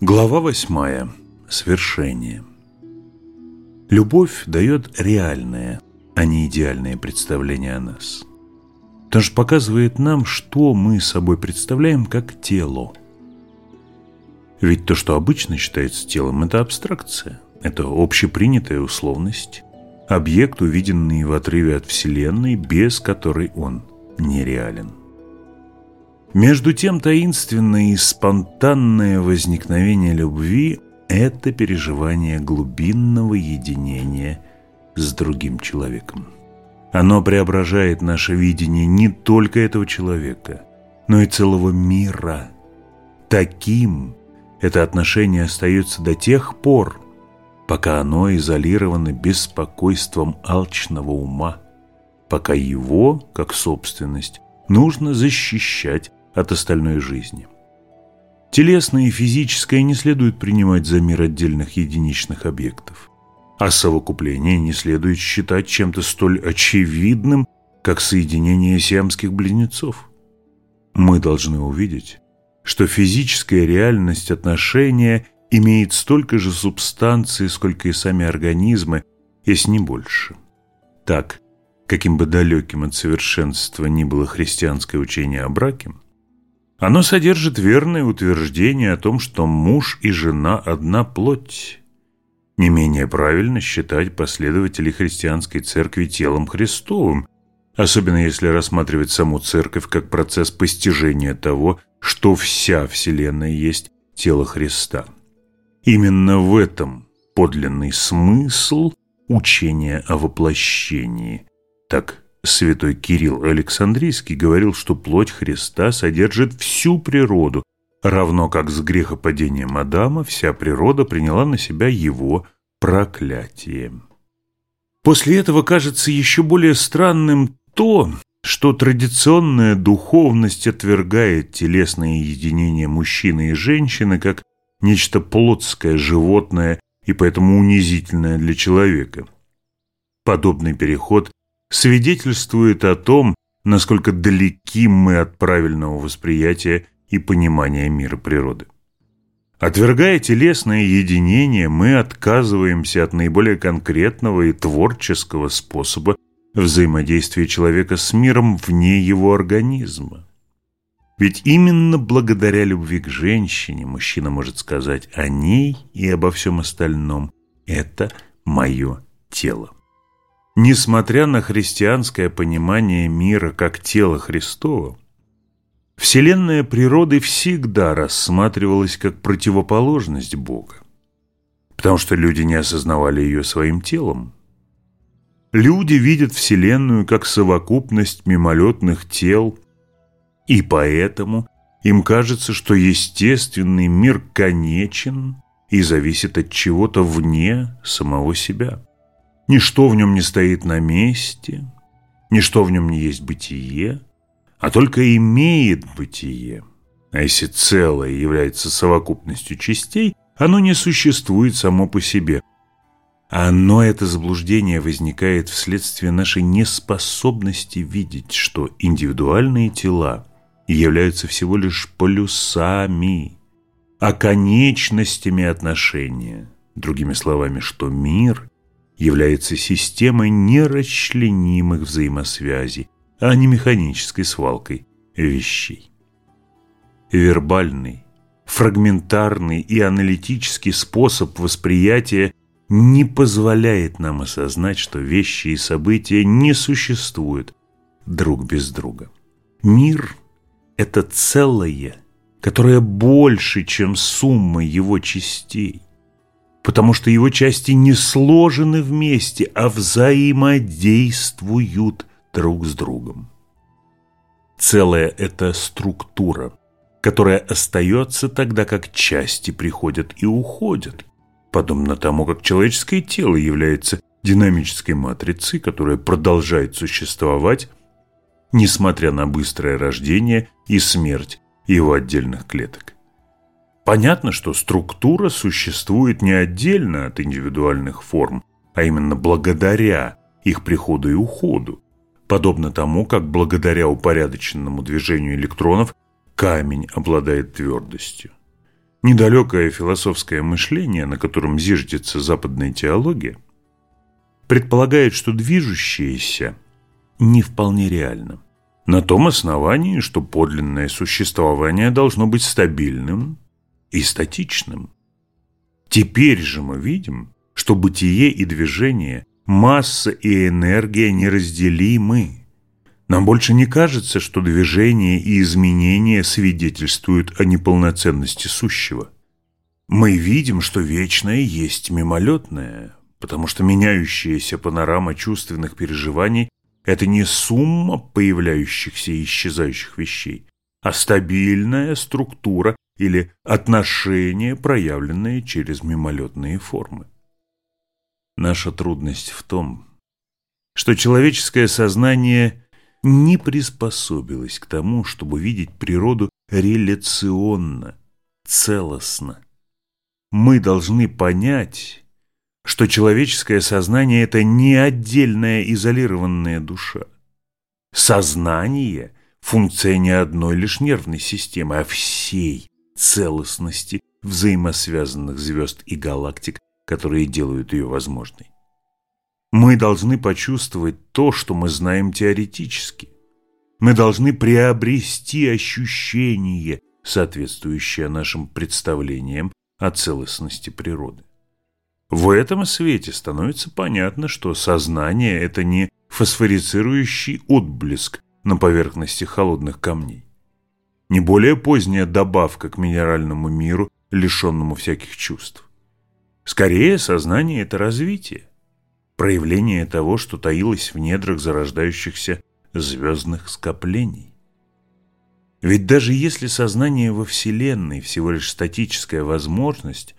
Глава 8. Свершение. Любовь дает реальное, а не идеальное представление о нас. Потому что показывает нам, что мы собой представляем как тело. Ведь то, что обычно считается телом, это абстракция. Это общепринятая условность. Объект, увиденный в отрыве от Вселенной, без которой он нереален. Между тем таинственное и спонтанное возникновение любви – это переживание глубинного единения с другим человеком. Оно преображает наше видение не только этого человека, но и целого мира. Таким это отношение остается до тех пор, пока оно изолировано беспокойством алчного ума, пока его, как собственность, нужно защищать от остальной жизни. Телесное и физическое не следует принимать за мир отдельных единичных объектов, а совокупление не следует считать чем-то столь очевидным, как соединение сиамских близнецов. Мы должны увидеть, что физическая реальность отношения имеет столько же субстанции, сколько и сами организмы, если не больше. Так, каким бы далеким от совершенства ни было христианское учение о браке – оно содержит верное утверждение о том, что муж и жена – одна плоть. Не менее правильно считать последователей христианской церкви телом Христовым, особенно если рассматривать саму церковь как процесс постижения того, что вся Вселенная есть тело Христа. Именно в этом подлинный смысл учения о воплощении, так Святой Кирилл Александрийский говорил, что плоть Христа содержит всю природу, равно как с грехопадением Адама вся природа приняла на себя его проклятие. После этого кажется еще более странным то, что традиционная духовность отвергает телесное единение мужчины и женщины как нечто плотское, животное и поэтому унизительное для человека. Подобный переход свидетельствует о том, насколько далеки мы от правильного восприятия и понимания мира природы. Отвергая телесное единение, мы отказываемся от наиболее конкретного и творческого способа взаимодействия человека с миром вне его организма. Ведь именно благодаря любви к женщине мужчина может сказать о ней и обо всем остальном «это мое тело». Несмотря на христианское понимание мира как тела Христова, Вселенная природы всегда рассматривалась как противоположность Бога, потому что люди не осознавали ее своим телом. Люди видят Вселенную как совокупность мимолетных тел, и поэтому им кажется, что естественный мир конечен и зависит от чего-то вне самого себя. Ничто в нем не стоит на месте, ничто в нем не есть бытие, а только имеет бытие. А если целое является совокупностью частей, оно не существует само по себе. Оно, это заблуждение, возникает вследствие нашей неспособности видеть, что индивидуальные тела являются всего лишь полюсами, а конечностями отношения. Другими словами, что мир является системой нерасчленимых взаимосвязей, а не механической свалкой вещей. Вербальный, фрагментарный и аналитический способ восприятия не позволяет нам осознать, что вещи и события не существуют друг без друга. Мир – это целое, которое больше, чем сумма его частей потому что его части не сложены вместе, а взаимодействуют друг с другом. Целая эта структура, которая остается тогда, как части приходят и уходят, подобно тому, как человеческое тело является динамической матрицей, которая продолжает существовать, несмотря на быстрое рождение и смерть его отдельных клеток. Понятно, что структура существует не отдельно от индивидуальных форм, а именно благодаря их приходу и уходу. Подобно тому, как благодаря упорядоченному движению электронов камень обладает твердостью. Недалекое философское мышление, на котором зиждется западная теология, предполагает, что движущееся не вполне реально. На том основании, что подлинное существование должно быть стабильным, и статичным. Теперь же мы видим, что бытие и движение, масса и энергия неразделимы. Нам больше не кажется, что движение и изменения свидетельствуют о неполноценности сущего. Мы видим, что вечное есть мимолетное, потому что меняющаяся панорама чувственных переживаний – это не сумма появляющихся и исчезающих вещей, а стабильная структура, или отношения, проявленные через мимолетные формы. Наша трудность в том, что человеческое сознание не приспособилось к тому, чтобы видеть природу реляционно, целостно. Мы должны понять, что человеческое сознание – это не отдельная изолированная душа. Сознание – функция не одной лишь нервной системы, а всей целостности взаимосвязанных звезд и галактик, которые делают ее возможной. Мы должны почувствовать то, что мы знаем теоретически. Мы должны приобрести ощущение, соответствующее нашим представлениям о целостности природы. В этом свете становится понятно, что сознание – это не фосфорицирующий отблеск на поверхности холодных камней не более поздняя добавка к минеральному миру, лишенному всяких чувств. Скорее, сознание – это развитие, проявление того, что таилось в недрах зарождающихся звездных скоплений. Ведь даже если сознание во Вселенной всего лишь статическая возможность,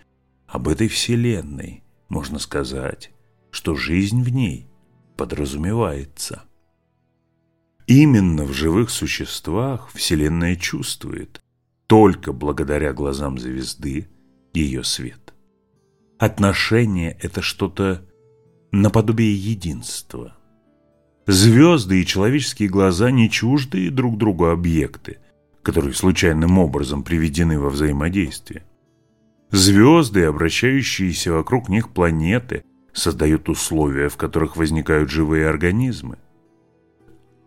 об этой Вселенной можно сказать, что жизнь в ней подразумевается – Именно в живых существах Вселенная чувствует, только благодаря глазам звезды, ее свет. Отношение – это что-то наподобие единства. Звезды и человеческие глаза не чуждые друг другу объекты, которые случайным образом приведены во взаимодействие. Звезды, обращающиеся вокруг них планеты, создают условия, в которых возникают живые организмы –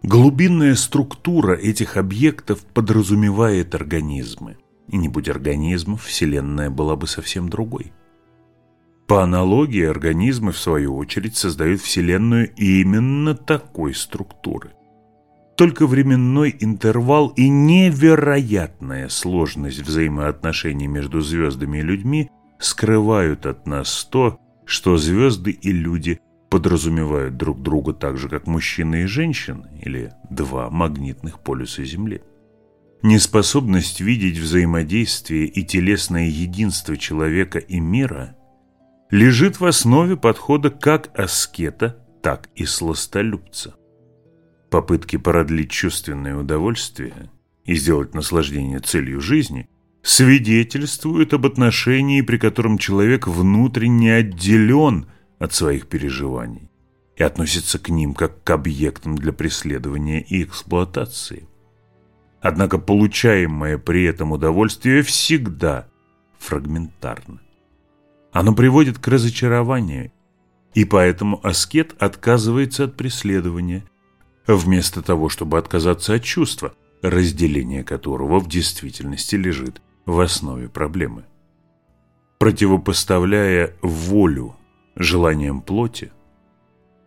Глубинная структура этих объектов подразумевает организмы. И не будь организмов, Вселенная была бы совсем другой. По аналогии, организмы, в свою очередь, создают Вселенную именно такой структуры. Только временной интервал и невероятная сложность взаимоотношений между звездами и людьми скрывают от нас то, что звезды и люди – подразумевают друг друга так же, как мужчины и женщины, или два магнитных полюса Земли. Неспособность видеть взаимодействие и телесное единство человека и мира лежит в основе подхода как аскета, так и сластолюбца. Попытки продлить чувственное удовольствие и сделать наслаждение целью жизни свидетельствуют об отношении, при котором человек внутренне отделен – от своих переживаний и относится к ним как к объектам для преследования и эксплуатации. Однако получаемое при этом удовольствие всегда фрагментарно. Оно приводит к разочарованию, и поэтому аскет отказывается от преследования, вместо того, чтобы отказаться от чувства, разделение которого в действительности лежит в основе проблемы. Противопоставляя волю желанием плоти,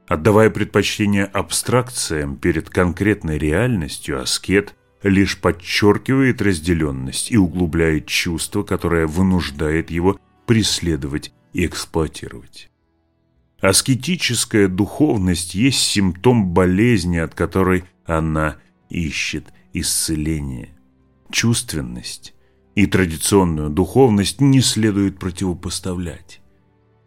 отдавая предпочтение абстракциям перед конкретной реальностью, аскет лишь подчеркивает разделенность и углубляет чувство, которое вынуждает его преследовать и эксплуатировать. Аскетическая духовность есть симптом болезни, от которой она ищет исцеление. Чувственность и традиционную духовность не следует противопоставлять.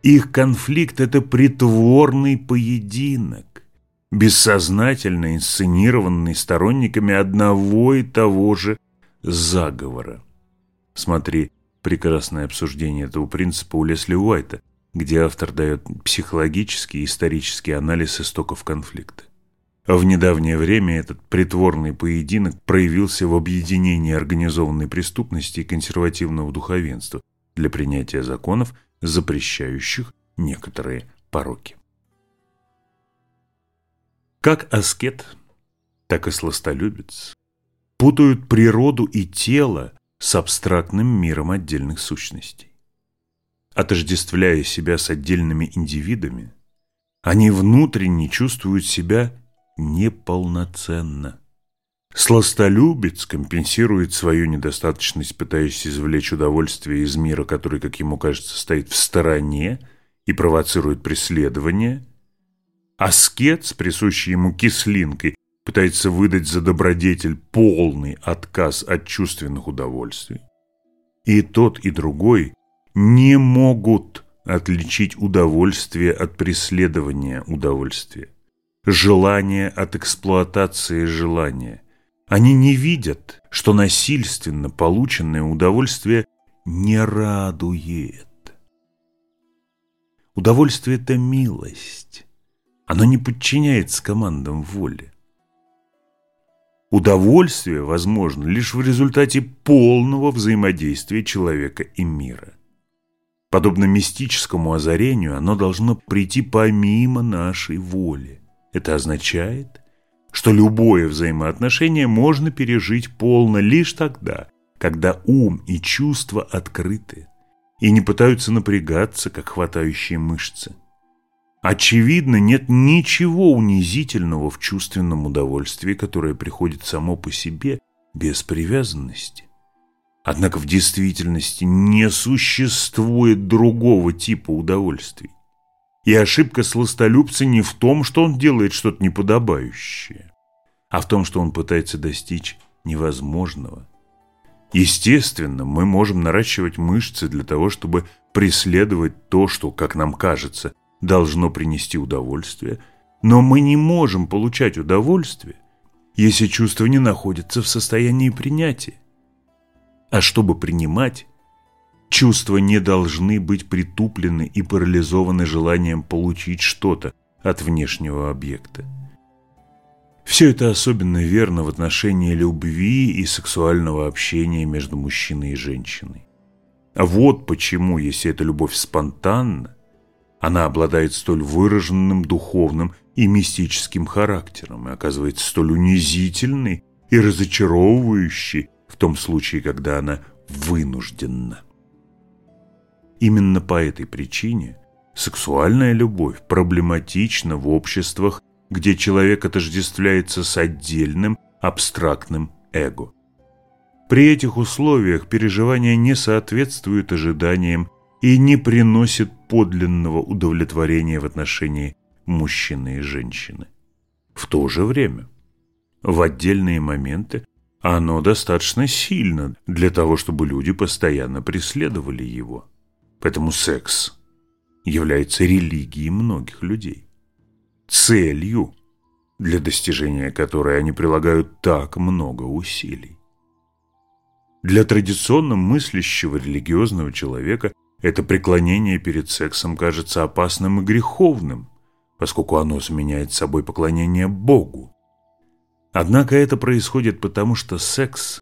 Их конфликт – это притворный поединок, бессознательно инсценированный сторонниками одного и того же заговора. Смотри прекрасное обсуждение этого принципа у Лесли Уайта, где автор дает психологический и исторический анализ истоков конфликта. В недавнее время этот притворный поединок проявился в объединении организованной преступности и консервативного духовенства для принятия законов – запрещающих некоторые пороки. Как аскет, так и сластолюбец путают природу и тело с абстрактным миром отдельных сущностей. Отождествляя себя с отдельными индивидами, они внутренне чувствуют себя неполноценно – Сластолюбец компенсирует свою недостаточность, пытаясь извлечь удовольствие из мира, который, как ему кажется, стоит в стороне и провоцирует преследование. Аскет с присущей ему кислинкой, пытается выдать за добродетель полный отказ от чувственных удовольствий. И тот, и другой не могут отличить удовольствие от преследования удовольствия, желание от эксплуатации желания – они не видят, что насильственно полученное удовольствие не радует. Удовольствие – это милость. Оно не подчиняется командам воли. Удовольствие возможно лишь в результате полного взаимодействия человека и мира. Подобно мистическому озарению, оно должно прийти помимо нашей воли. Это означает, что любое взаимоотношение можно пережить полно лишь тогда, когда ум и чувства открыты и не пытаются напрягаться, как хватающие мышцы. Очевидно, нет ничего унизительного в чувственном удовольствии, которое приходит само по себе без привязанности. Однако в действительности не существует другого типа удовольствий. И ошибка сластолюбца не в том, что он делает что-то неподобающее, а в том, что он пытается достичь невозможного. Естественно, мы можем наращивать мышцы для того, чтобы преследовать то, что, как нам кажется, должно принести удовольствие, но мы не можем получать удовольствие, если чувство не находится в состоянии принятия. А чтобы принимать, Чувства не должны быть притуплены и парализованы желанием получить что-то от внешнего объекта. Все это особенно верно в отношении любви и сексуального общения между мужчиной и женщиной. А вот почему, если эта любовь спонтанна, она обладает столь выраженным духовным и мистическим характером и оказывается столь унизительной и разочаровывающей в том случае, когда она вынуждена. Именно по этой причине сексуальная любовь проблематична в обществах, где человек отождествляется с отдельным абстрактным эго. При этих условиях переживания не соответствуют ожиданиям и не приносят подлинного удовлетворения в отношении мужчины и женщины. В то же время, в отдельные моменты оно достаточно сильно для того, чтобы люди постоянно преследовали его. Поэтому секс является религией многих людей, целью, для достижения которой они прилагают так много усилий. Для традиционно мыслящего религиозного человека это преклонение перед сексом кажется опасным и греховным, поскольку оно заменяет собой поклонение Богу. Однако это происходит потому, что секс,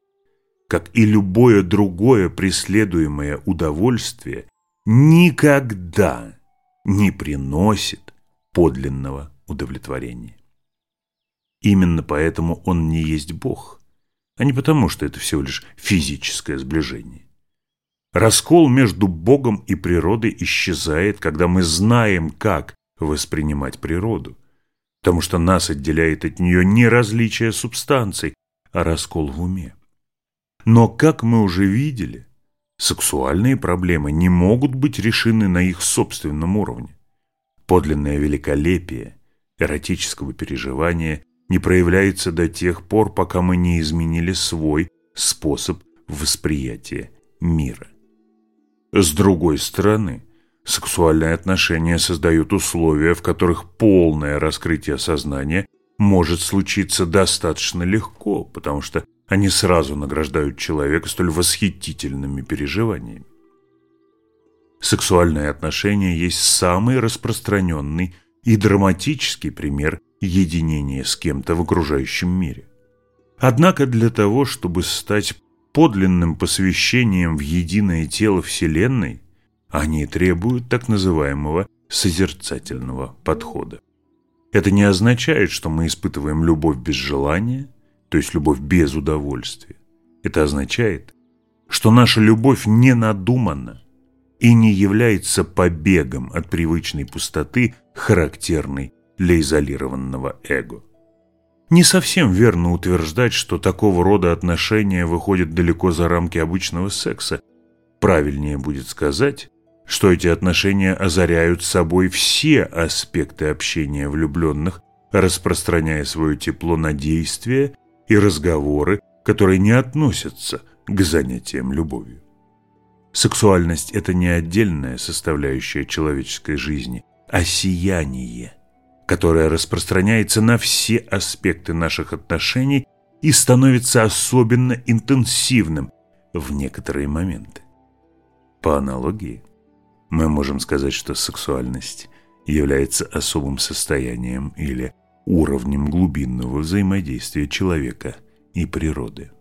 как и любое другое преследуемое удовольствие, никогда не приносит подлинного удовлетворения. Именно поэтому он не есть Бог, а не потому, что это всего лишь физическое сближение. Раскол между Богом и природой исчезает, когда мы знаем, как воспринимать природу, потому что нас отделяет от нее не различие субстанций, а раскол в уме. Но, как мы уже видели, Сексуальные проблемы не могут быть решены на их собственном уровне. Подлинное великолепие эротического переживания не проявляется до тех пор, пока мы не изменили свой способ восприятия мира. С другой стороны, сексуальные отношения создают условия, в которых полное раскрытие сознания может случиться достаточно легко, потому что они сразу награждают человека столь восхитительными переживаниями. Сексуальные отношения есть самый распространенный и драматический пример единения с кем-то в окружающем мире. Однако для того, чтобы стать подлинным посвящением в единое тело Вселенной, они требуют так называемого созерцательного подхода. Это не означает, что мы испытываем любовь без желания – то есть любовь без удовольствия. Это означает, что наша любовь не надумана и не является побегом от привычной пустоты, характерной для изолированного эго. Не совсем верно утверждать, что такого рода отношения выходят далеко за рамки обычного секса. Правильнее будет сказать, что эти отношения озаряют собой все аспекты общения влюбленных, распространяя свое тепло на действия и разговоры, которые не относятся к занятиям любовью. Сексуальность – это не отдельная составляющая человеческой жизни, а сияние, которое распространяется на все аспекты наших отношений и становится особенно интенсивным в некоторые моменты. По аналогии, мы можем сказать, что сексуальность является особым состоянием или – уровнем глубинного взаимодействия человека и природы.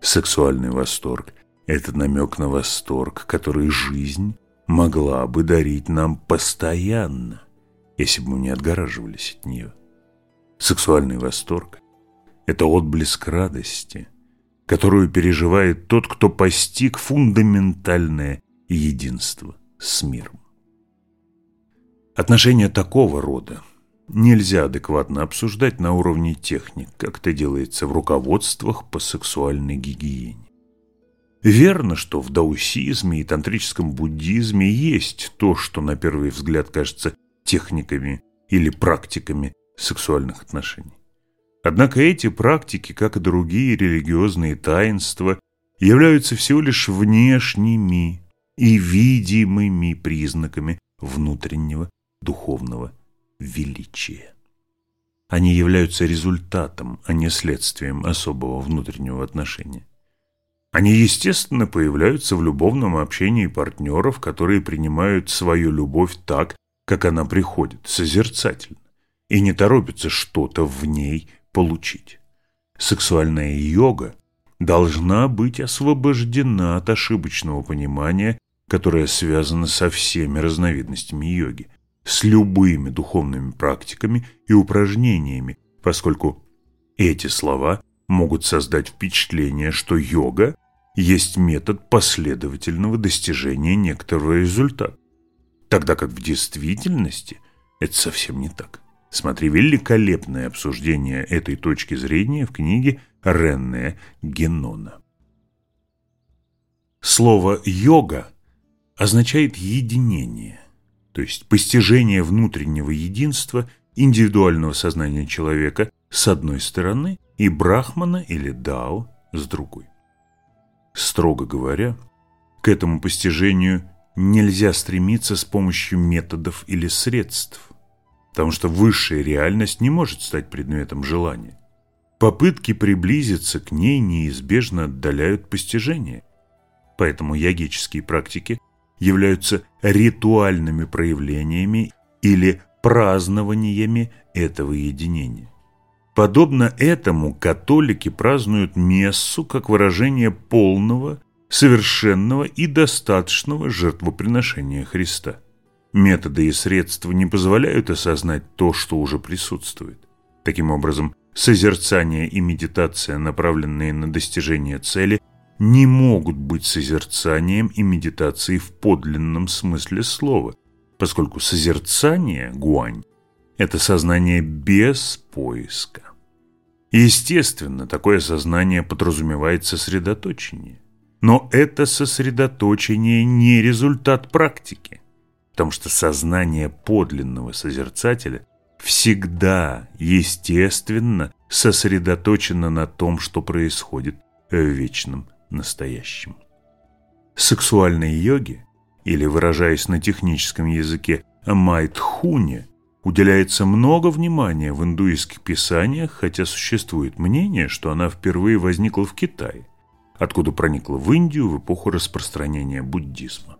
Сексуальный восторг – это намек на восторг, который жизнь могла бы дарить нам постоянно, если бы мы не отгораживались от нее. Сексуальный восторг – это отблеск радости, которую переживает тот, кто постиг фундаментальное единство с миром. Отношения такого рода – Нельзя адекватно обсуждать на уровне техник, как это делается в руководствах по сексуальной гигиене. Верно, что в даусизме и тантрическом буддизме есть то, что на первый взгляд кажется техниками или практиками сексуальных отношений. Однако эти практики, как и другие религиозные таинства, являются всего лишь внешними и видимыми признаками внутреннего духовного величие. Они являются результатом, а не следствием особого внутреннего отношения. Они, естественно, появляются в любовном общении партнеров, которые принимают свою любовь так, как она приходит, созерцательно, и не торопятся что-то в ней получить. Сексуальная йога должна быть освобождена от ошибочного понимания, которое связано со всеми разновидностями йоги с любыми духовными практиками и упражнениями, поскольку эти слова могут создать впечатление, что йога есть метод последовательного достижения некоторого результата, тогда как в действительности это совсем не так. Смотри великолепное обсуждение этой точки зрения в книге Ренне Генона. Слово «йога» означает «единение», то есть постижение внутреннего единства индивидуального сознания человека с одной стороны и брахмана или дао с другой. Строго говоря, к этому постижению нельзя стремиться с помощью методов или средств, потому что высшая реальность не может стать предметом желания. Попытки приблизиться к ней неизбежно отдаляют постижение, поэтому ягические практики являются ритуальными проявлениями или празднованиями этого единения. Подобно этому католики празднуют мессу как выражение полного, совершенного и достаточного жертвоприношения Христа. Методы и средства не позволяют осознать то, что уже присутствует. Таким образом, созерцание и медитация, направленные на достижение цели – не могут быть созерцанием и медитацией в подлинном смысле слова, поскольку созерцание, гуань, это сознание без поиска. Естественно, такое сознание подразумевает сосредоточение. Но это сосредоточение не результат практики, потому что сознание подлинного созерцателя всегда, естественно, сосредоточено на том, что происходит в вечном настоящему. Сексуальная йоги, или, выражаясь на техническом языке, майтхуне, уделяется много внимания в индуистских писаниях, хотя существует мнение, что она впервые возникла в Китае, откуда проникла в Индию в эпоху распространения буддизма.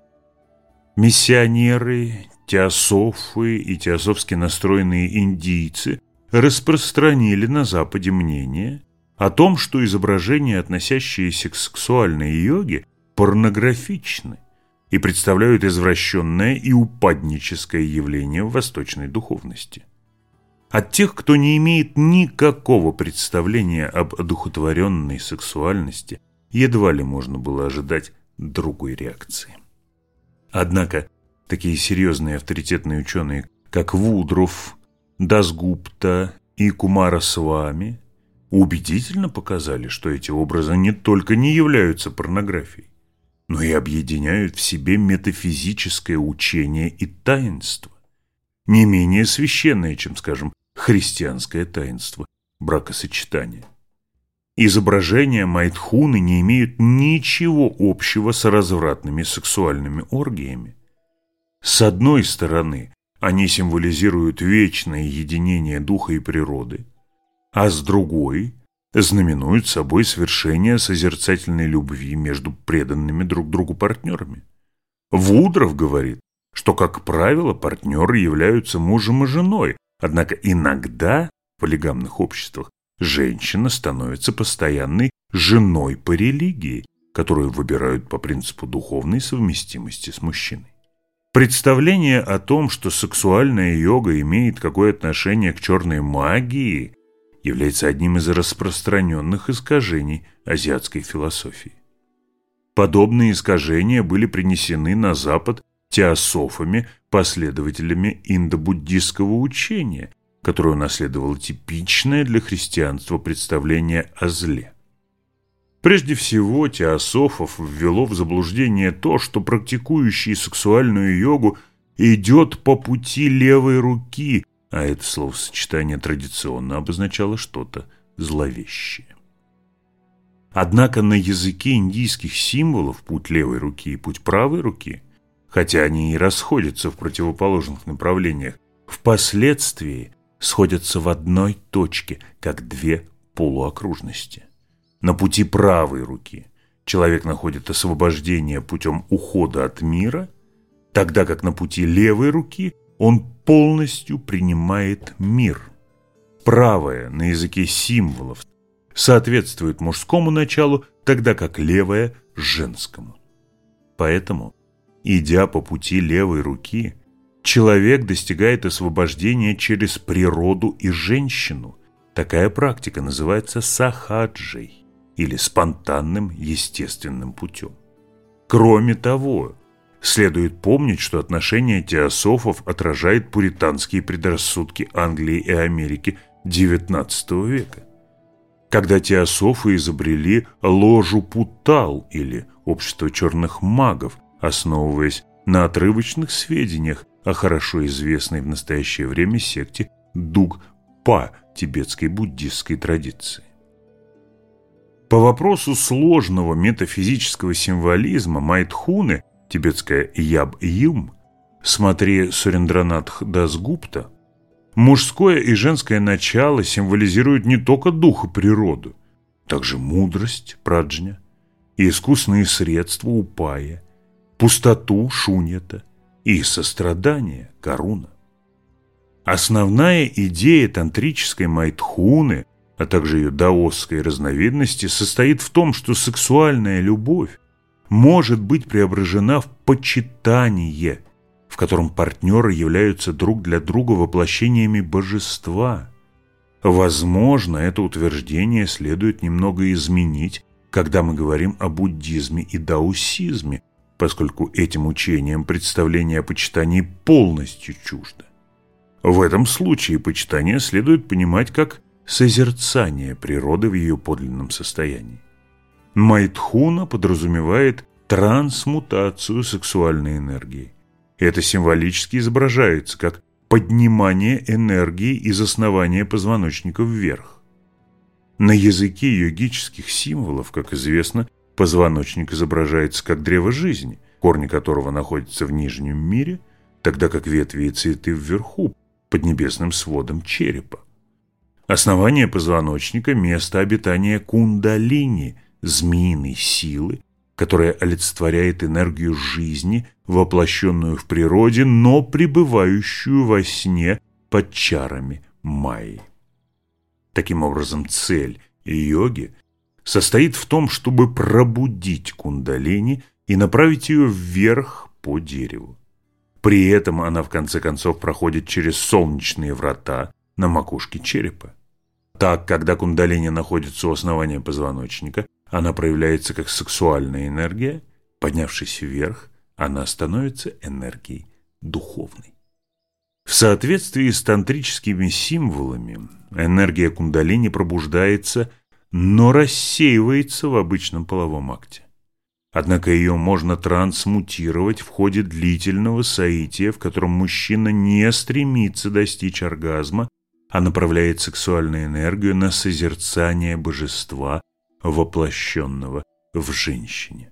Миссионеры, теософы и теософски настроенные индийцы распространили на Западе мнение, о том, что изображения, относящиеся к сексуальной йоге, порнографичны и представляют извращенное и упадническое явление в восточной духовности. От тех, кто не имеет никакого представления об одухотворенной сексуальности, едва ли можно было ожидать другой реакции. Однако, такие серьезные авторитетные ученые, как Вудров, Дасгупта и Кумара Свами – убедительно показали, что эти образы не только не являются порнографией, но и объединяют в себе метафизическое учение и таинство, не менее священное, чем, скажем, христианское таинство бракосочетания. Изображения Майтхуны не имеют ничего общего с развратными сексуальными оргиями. С одной стороны, они символизируют вечное единение духа и природы – а с другой знаменуют собой свершение созерцательной любви между преданными друг другу партнерами. Вудров говорит, что, как правило, партнеры являются мужем и женой, однако иногда в полигамных обществах женщина становится постоянной женой по религии, которую выбирают по принципу духовной совместимости с мужчиной. Представление о том, что сексуальная йога имеет какое отношение к черной магии, является одним из распространенных искажений азиатской философии. Подобные искажения были принесены на Запад теософами, последователями индобуддистского учения, которое унаследовало типичное для христианства представление о зле. Прежде всего, теософов ввело в заблуждение то, что практикующий сексуальную йогу идет по пути левой руки – а это словосочетание традиционно обозначало что-то зловещее. Однако на языке индийских символов путь левой руки и путь правой руки, хотя они и расходятся в противоположных направлениях, впоследствии сходятся в одной точке, как две полуокружности. На пути правой руки человек находит освобождение путем ухода от мира, тогда как на пути левой руки – он полностью принимает мир. Правое на языке символов соответствует мужскому началу, тогда как левое – женскому. Поэтому, идя по пути левой руки, человек достигает освобождения через природу и женщину. Такая практика называется сахаджей или спонтанным естественным путем. Кроме того, Следует помнить, что отношение теософов отражает пуританские предрассудки Англии и Америки XIX века. Когда теософы изобрели ложу путал или общество черных магов, основываясь на отрывочных сведениях о хорошо известной в настоящее время секте Дуг Па тибетской буддистской традиции. По вопросу сложного метафизического символизма Майтхуны – Тибетская Яб-Юм, смотри Сурендранатх Дасгупта, мужское и женское начало символизируют не только дух и природу, также мудрость праджня и искусные средства упая, пустоту шунята и сострадание коруна. Основная идея тантрической майтхуны, а также ее даосской разновидности, состоит в том, что сексуальная любовь может быть преображена в почитание, в котором партнеры являются друг для друга воплощениями божества. Возможно, это утверждение следует немного изменить, когда мы говорим о буддизме и даосизме, поскольку этим учениям представление о почитании полностью чуждо. В этом случае почитание следует понимать как созерцание природы в ее подлинном состоянии. Майтхуна подразумевает трансмутацию сексуальной энергии. Это символически изображается как поднимание энергии из основания позвоночника вверх. На языке йогических символов, как известно, позвоночник изображается как древо жизни, корни которого находятся в нижнем мире, тогда как ветви и цветы вверху, под небесным сводом черепа. Основание позвоночника – место обитания кундалини, змеиной силы, которая олицетворяет энергию жизни, воплощенную в природе, но пребывающую во сне под чарами Майи. Таким образом, цель йоги состоит в том, чтобы пробудить кундалини и направить ее вверх по дереву. При этом она в конце концов проходит через солнечные врата на макушке черепа. Так, когда кундалини находится у основания позвоночника, она проявляется как сексуальная энергия, поднявшись вверх, она становится энергией духовной. В соответствии с тантрическими символами энергия кундалини пробуждается, но рассеивается в обычном половом акте. Однако ее можно трансмутировать в ходе длительного соития, в котором мужчина не стремится достичь оргазма, а направляет сексуальную энергию на созерцание божества – воплощенного в женщине.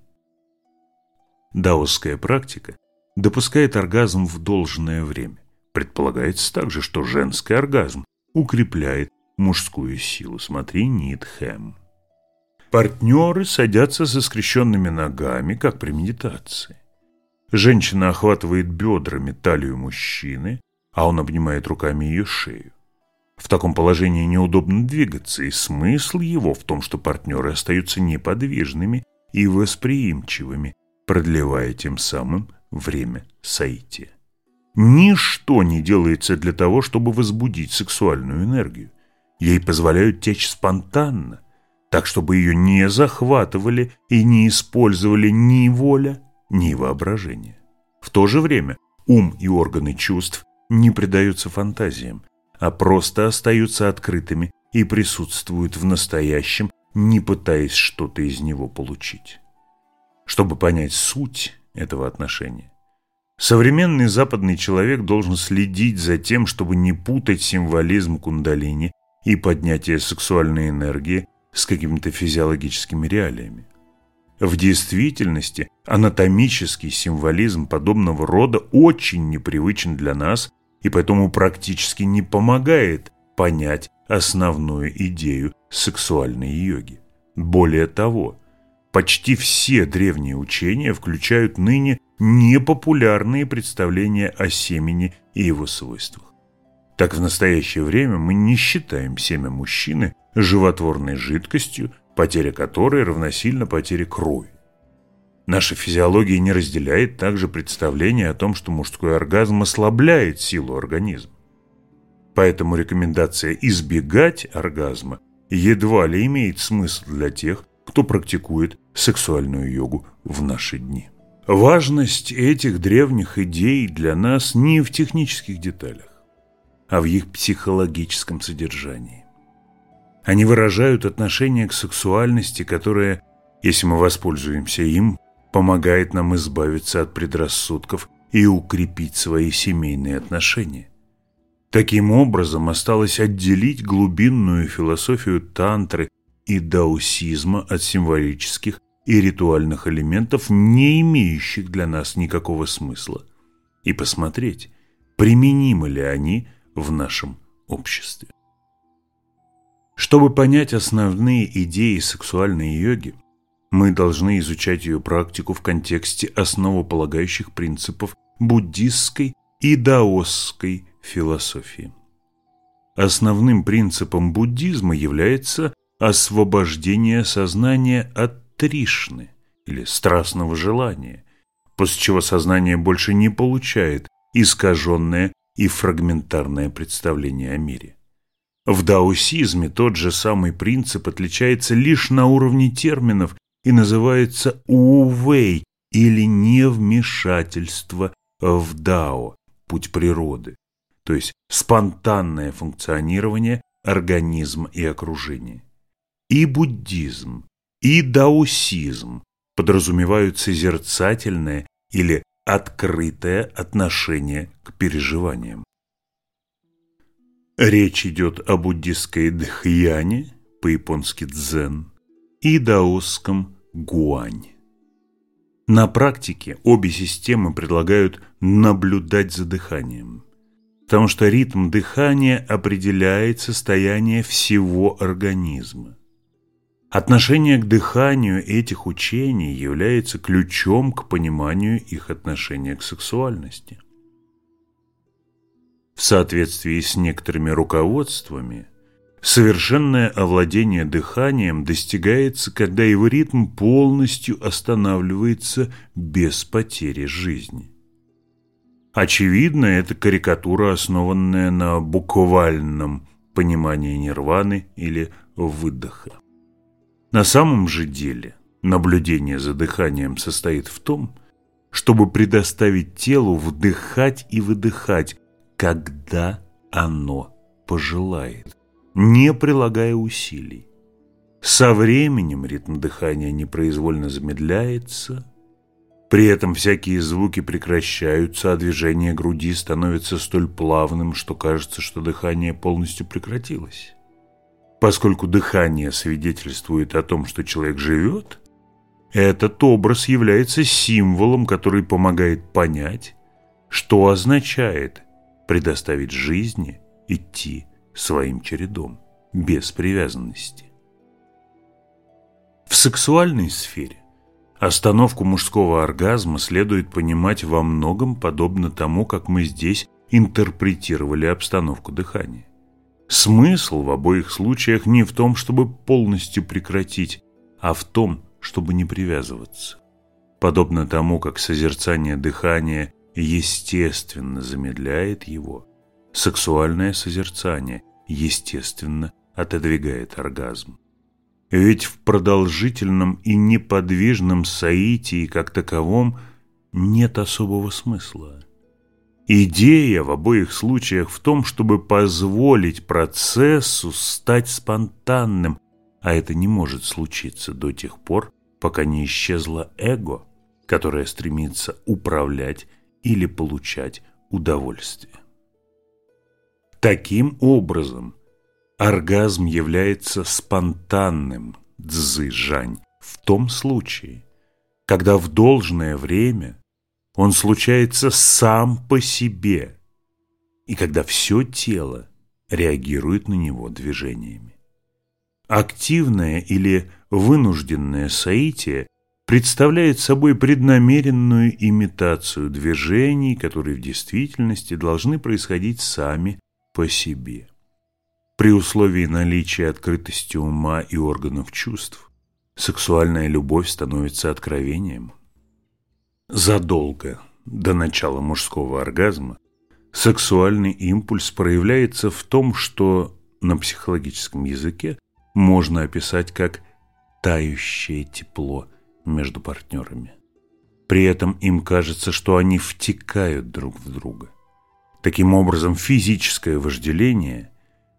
Даосская практика допускает оргазм в должное время. Предполагается также, что женский оргазм укрепляет мужскую силу. Смотри, Нитхэм. Партнеры садятся со скрещенными ногами, как при медитации. Женщина охватывает бедрами талию мужчины, а он обнимает руками ее шею. В таком положении неудобно двигаться, и смысл его в том, что партнеры остаются неподвижными и восприимчивыми, продлевая тем самым время соития. Ничто не делается для того, чтобы возбудить сексуальную энергию. Ей позволяют течь спонтанно, так чтобы ее не захватывали и не использовали ни воля, ни воображение. В то же время ум и органы чувств не предаются фантазиям, а просто остаются открытыми и присутствуют в настоящем, не пытаясь что-то из него получить. Чтобы понять суть этого отношения, современный западный человек должен следить за тем, чтобы не путать символизм кундалини и поднятие сексуальной энергии с какими-то физиологическими реалиями. В действительности анатомический символизм подобного рода очень непривычен для нас – и поэтому практически не помогает понять основную идею сексуальной йоги. Более того, почти все древние учения включают ныне непопулярные представления о семени и его свойствах. Так в настоящее время мы не считаем семя мужчины животворной жидкостью, потеря которой равносильно потере крови. Наша физиология не разделяет также представление о том, что мужской оргазм ослабляет силу организма. Поэтому рекомендация избегать оргазма едва ли имеет смысл для тех, кто практикует сексуальную йогу в наши дни. Важность этих древних идей для нас не в технических деталях, а в их психологическом содержании. Они выражают отношение к сексуальности, которое, если мы воспользуемся им, помогает нам избавиться от предрассудков и укрепить свои семейные отношения. Таким образом, осталось отделить глубинную философию тантры и даосизма от символических и ритуальных элементов, не имеющих для нас никакого смысла, и посмотреть, применимы ли они в нашем обществе. Чтобы понять основные идеи сексуальной йоги, мы должны изучать ее практику в контексте основополагающих принципов буддистской и даосской философии. Основным принципом буддизма является освобождение сознания от тришны или страстного желания, после чего сознание больше не получает искаженное и фрагментарное представление о мире. В даосизме тот же самый принцип отличается лишь на уровне терминов и называется Увей или невмешательство в Дао, путь природы, то есть спонтанное функционирование организма и окружения. И буддизм, и даосизм подразумевают созерцательное или открытое отношение к переживаниям. Речь идет о буддистской дхьяне, по-японски дзен, и даосском Гуань. На практике обе системы предлагают наблюдать за дыханием, потому что ритм дыхания определяет состояние всего организма. Отношение к дыханию этих учений является ключом к пониманию их отношения к сексуальности. В соответствии с некоторыми руководствами – Совершенное овладение дыханием достигается, когда его ритм полностью останавливается без потери жизни. Очевидно, это карикатура, основанная на буквальном понимании нирваны или выдоха. На самом же деле наблюдение за дыханием состоит в том, чтобы предоставить телу вдыхать и выдыхать, когда оно пожелает не прилагая усилий. Со временем ритм дыхания непроизвольно замедляется, при этом всякие звуки прекращаются, а движение груди становится столь плавным, что кажется, что дыхание полностью прекратилось. Поскольку дыхание свидетельствует о том, что человек живет, этот образ является символом, который помогает понять, что означает предоставить жизни идти своим чередом, без привязанности. В сексуальной сфере остановку мужского оргазма следует понимать во многом подобно тому, как мы здесь интерпретировали обстановку дыхания. Смысл в обоих случаях не в том, чтобы полностью прекратить, а в том, чтобы не привязываться. Подобно тому, как созерцание дыхания естественно замедляет его – Сексуальное созерцание, естественно, отодвигает оргазм. Ведь в продолжительном и неподвижном соитии как таковом нет особого смысла. Идея в обоих случаях в том, чтобы позволить процессу стать спонтанным, а это не может случиться до тех пор, пока не исчезло эго, которое стремится управлять или получать удовольствие. Таким образом, оргазм является спонтанным, дзыжань, в том случае, когда в должное время он случается сам по себе и когда все тело реагирует на него движениями. Активное или вынужденное соитие представляет собой преднамеренную имитацию движений, которые в действительности должны происходить сами по себе, при условии наличия открытости ума и органов чувств, сексуальная любовь становится откровением. Задолго до начала мужского оргазма сексуальный импульс проявляется в том, что на психологическом языке можно описать как тающее тепло между партнерами. При этом им кажется, что они втекают друг в друга. Таким образом, физическое вожделение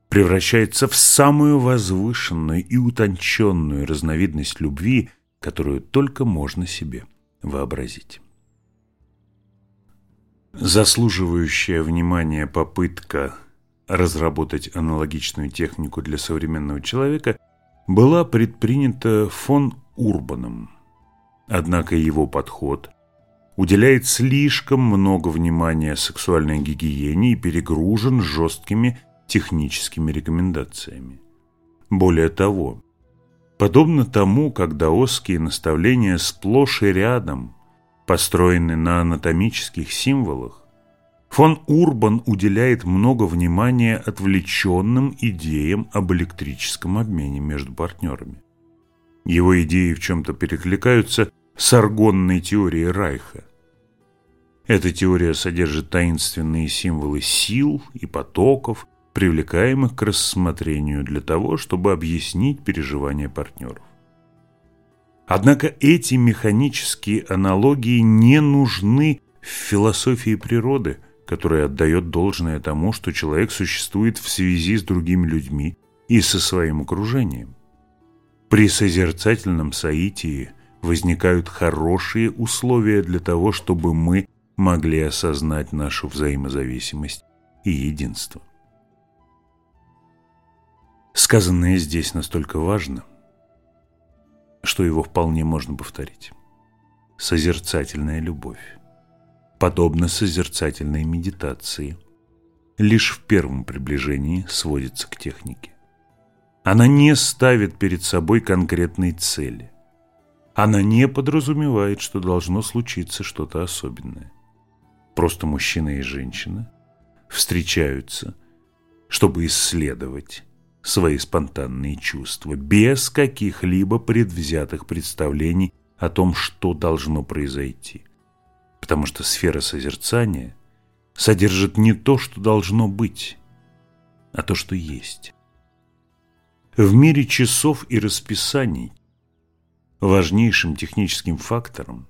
превращается в самую возвышенную и утонченную разновидность любви, которую только можно себе вообразить. Заслуживающая внимания попытка разработать аналогичную технику для современного человека была предпринята фон Урбаном. Однако его подход уделяет слишком много внимания сексуальной гигиене и перегружен жесткими техническими рекомендациями. Более того, подобно тому, как даосские наставления сплошь и рядом построены на анатомических символах, фон Урбан уделяет много внимания отвлеченным идеям об электрическом обмене между партнерами. Его идеи в чем-то перекликаются – саргонной теории Райха. Эта теория содержит таинственные символы сил и потоков, привлекаемых к рассмотрению для того, чтобы объяснить переживания партнеров. Однако эти механические аналогии не нужны в философии природы, которая отдает должное тому, что человек существует в связи с другими людьми и со своим окружением. При созерцательном соитии возникают хорошие условия для того, чтобы мы могли осознать нашу взаимозависимость и единство. Сказанное здесь настолько важно, что его вполне можно повторить. Созерцательная любовь, подобно созерцательной медитации, лишь в первом приближении сводится к технике. Она не ставит перед собой конкретной цели, она не подразумевает, что должно случиться что-то особенное. Просто мужчина и женщина встречаются, чтобы исследовать свои спонтанные чувства, без каких-либо предвзятых представлений о том, что должно произойти. Потому что сфера созерцания содержит не то, что должно быть, а то, что есть. В мире часов и расписаний важнейшим техническим фактором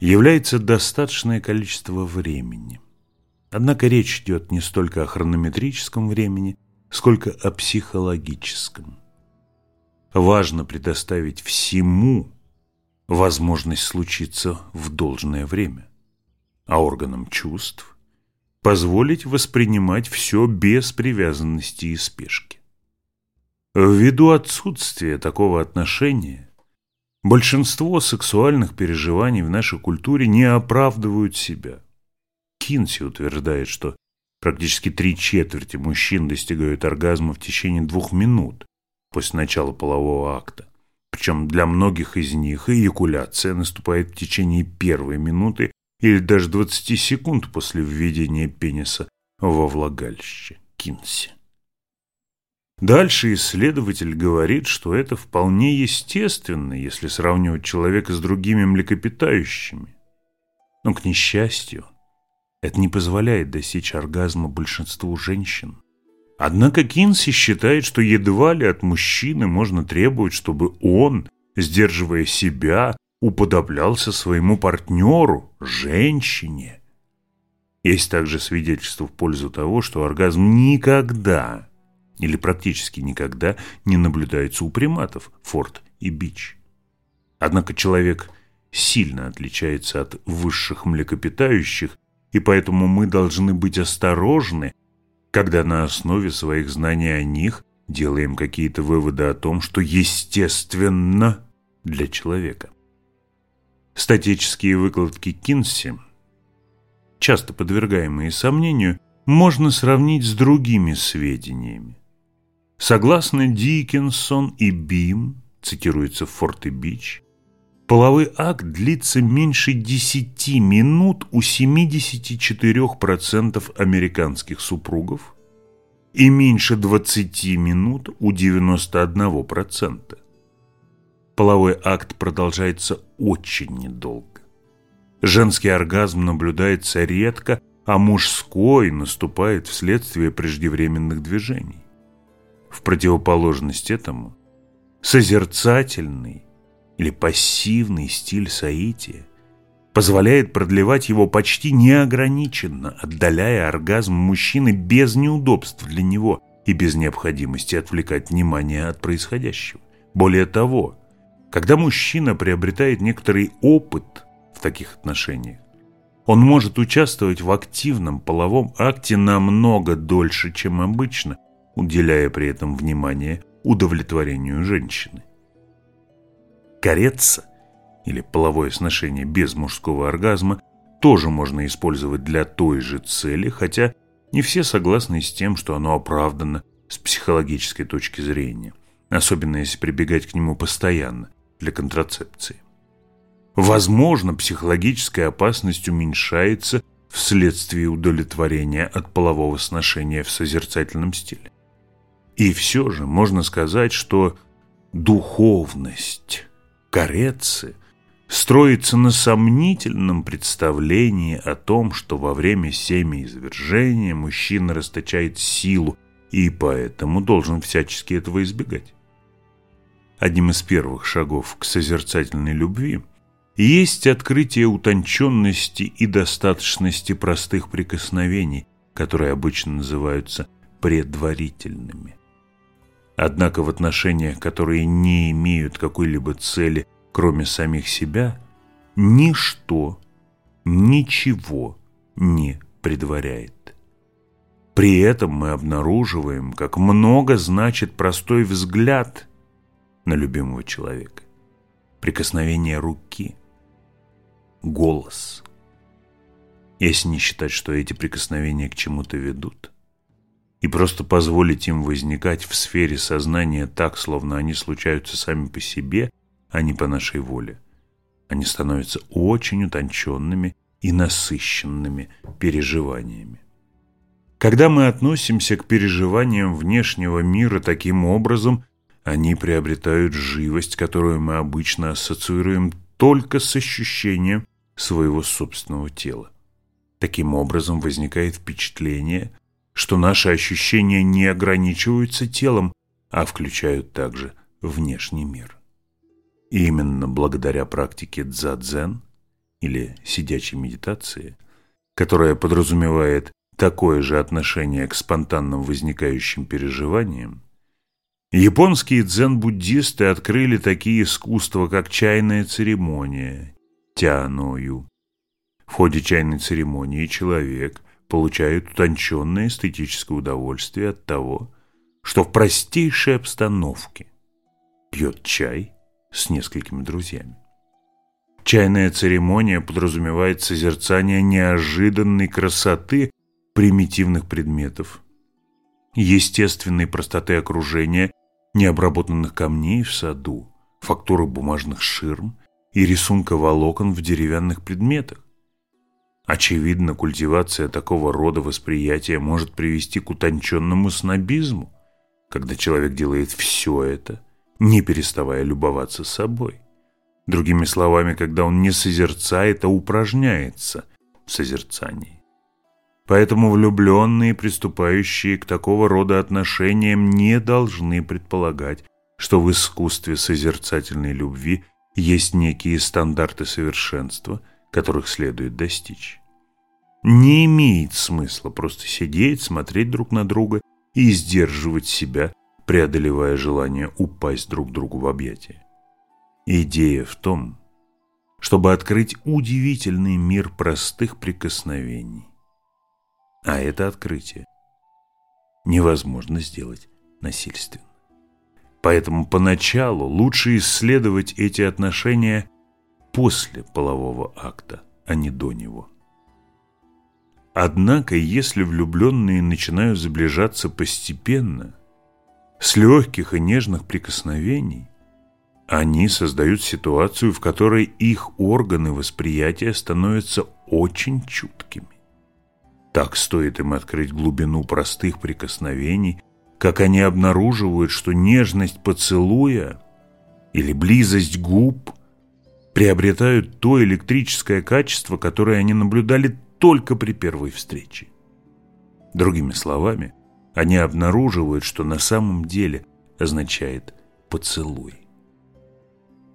является достаточное количество времени. Однако речь идет не столько о хронометрическом времени, сколько о психологическом. Важно предоставить всему возможность случиться в должное время, а органам чувств позволить воспринимать все без привязанности и спешки. Ввиду отсутствия такого отношения Большинство сексуальных переживаний в нашей культуре не оправдывают себя. Кинси утверждает, что практически три четверти мужчин достигают оргазма в течение двух минут после начала полового акта. Причем для многих из них эякуляция наступает в течение первой минуты или даже 20 секунд после введения пениса во влагалище Кинси. Дальше исследователь говорит, что это вполне естественно, если сравнивать человека с другими млекопитающими. Но, к несчастью, это не позволяет достичь оргазма большинству женщин. Однако Кинси считает, что едва ли от мужчины можно требовать, чтобы он, сдерживая себя, уподоблялся своему партнеру, женщине. Есть также свидетельство в пользу того, что оргазм никогда или практически никогда не наблюдается у приматов Форд и Бич. Однако человек сильно отличается от высших млекопитающих, и поэтому мы должны быть осторожны, когда на основе своих знаний о них делаем какие-то выводы о том, что естественно для человека. Статические выкладки Кинси, часто подвергаемые сомнению, можно сравнить с другими сведениями. Согласно Диккенсон и Бим, цитируется Форте-Бич, половой акт длится меньше 10 минут у 74% американских супругов и меньше 20 минут у 91%. Половой акт продолжается очень недолго. Женский оргазм наблюдается редко, а мужской наступает вследствие преждевременных движений в противоположность этому, созерцательный или пассивный стиль саити позволяет продлевать его почти неограниченно, отдаляя оргазм мужчины без неудобств для него и без необходимости отвлекать внимание от происходящего. Более того, когда мужчина приобретает некоторый опыт в таких отношениях, он может участвовать в активном половом акте намного дольше, чем обычно – уделяя при этом внимание удовлетворению женщины. Кореться или половое сношение без мужского оргазма тоже можно использовать для той же цели, хотя не все согласны с тем, что оно оправдано с психологической точки зрения, особенно если прибегать к нему постоянно для контрацепции. Возможно, психологическая опасность уменьшается вследствие удовлетворения от полового сношения в созерцательном стиле. И все же можно сказать, что духовность Корецы строится на сомнительном представлении о том, что во время семяизвержения мужчина расточает силу и поэтому должен всячески этого избегать. Одним из первых шагов к созерцательной любви есть открытие утонченности и достаточности простых прикосновений, которые обычно называются предварительными. Однако в отношениях, которые не имеют какой-либо цели, кроме самих себя, ничто, ничего не предваряет. При этом мы обнаруживаем, как много значит простой взгляд на любимого человека, прикосновение руки, голос. Если не считать, что эти прикосновения к чему-то ведут и просто позволить им возникать в сфере сознания так, словно они случаются сами по себе, а не по нашей воле. Они становятся очень утонченными и насыщенными переживаниями. Когда мы относимся к переживаниям внешнего мира таким образом, они приобретают живость, которую мы обычно ассоциируем только с ощущением своего собственного тела. Таким образом возникает впечатление – что наши ощущения не ограничиваются телом, а включают также внешний мир. И именно благодаря практике дзадзен или сидячей медитации, которая подразумевает такое же отношение к спонтанным возникающим переживаниям, японские дзен-буддисты открыли такие искусства, как чайная церемония, тяною. В ходе чайной церемонии человек – получают утонченное эстетическое удовольствие от того, что в простейшей обстановке пьет чай с несколькими друзьями. Чайная церемония подразумевает созерцание неожиданной красоты примитивных предметов, естественной простоты окружения необработанных камней в саду, фактуры бумажных ширм и рисунка волокон в деревянных предметах. Очевидно, культивация такого рода восприятия может привести к утонченному снобизму, когда человек делает все это, не переставая любоваться собой. Другими словами, когда он не созерцает, а упражняется в созерцании. Поэтому влюбленные, приступающие к такого рода отношениям, не должны предполагать, что в искусстве созерцательной любви есть некие стандарты совершенства – которых следует достичь. Не имеет смысла просто сидеть, смотреть друг на друга и сдерживать себя, преодолевая желание упасть друг другу в объятия. Идея в том, чтобы открыть удивительный мир простых прикосновений. А это открытие невозможно сделать насильственно. Поэтому поначалу лучше исследовать эти отношения после полового акта, а не до него. Однако, если влюбленные начинают заближаться постепенно, с легких и нежных прикосновений, они создают ситуацию, в которой их органы восприятия становятся очень чуткими. Так стоит им открыть глубину простых прикосновений, как они обнаруживают, что нежность поцелуя или близость губ – приобретают то электрическое качество, которое они наблюдали только при первой встрече. Другими словами, они обнаруживают, что на самом деле означает поцелуй.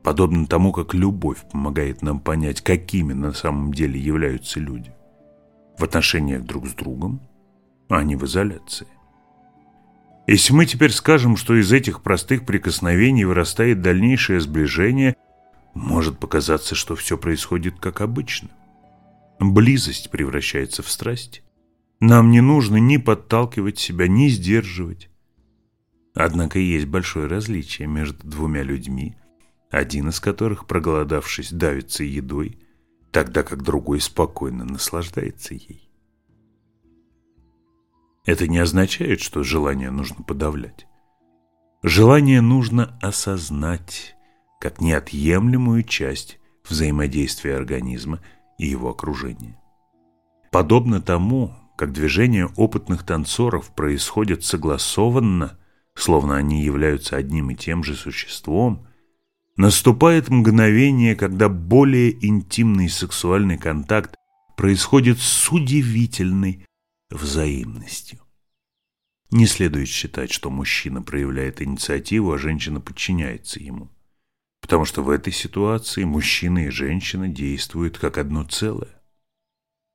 Подобно тому, как любовь помогает нам понять, какими на самом деле являются люди. В отношениях друг с другом, а не в изоляции. Если мы теперь скажем, что из этих простых прикосновений вырастает дальнейшее сближение, может показаться, что все происходит как обычно. Близость превращается в страсть. Нам не нужно ни подталкивать себя, ни сдерживать. Однако есть большое различие между двумя людьми, один из которых, проголодавшись, давится едой, тогда как другой спокойно наслаждается ей. Это не означает, что желание нужно подавлять. Желание нужно осознать, как неотъемлемую часть взаимодействия организма и его окружения. Подобно тому, как движения опытных танцоров происходят согласованно, словно они являются одним и тем же существом, наступает мгновение, когда более интимный сексуальный контакт происходит с удивительной взаимностью. Не следует считать, что мужчина проявляет инициативу, а женщина подчиняется ему потому что в этой ситуации мужчина и женщина действуют как одно целое.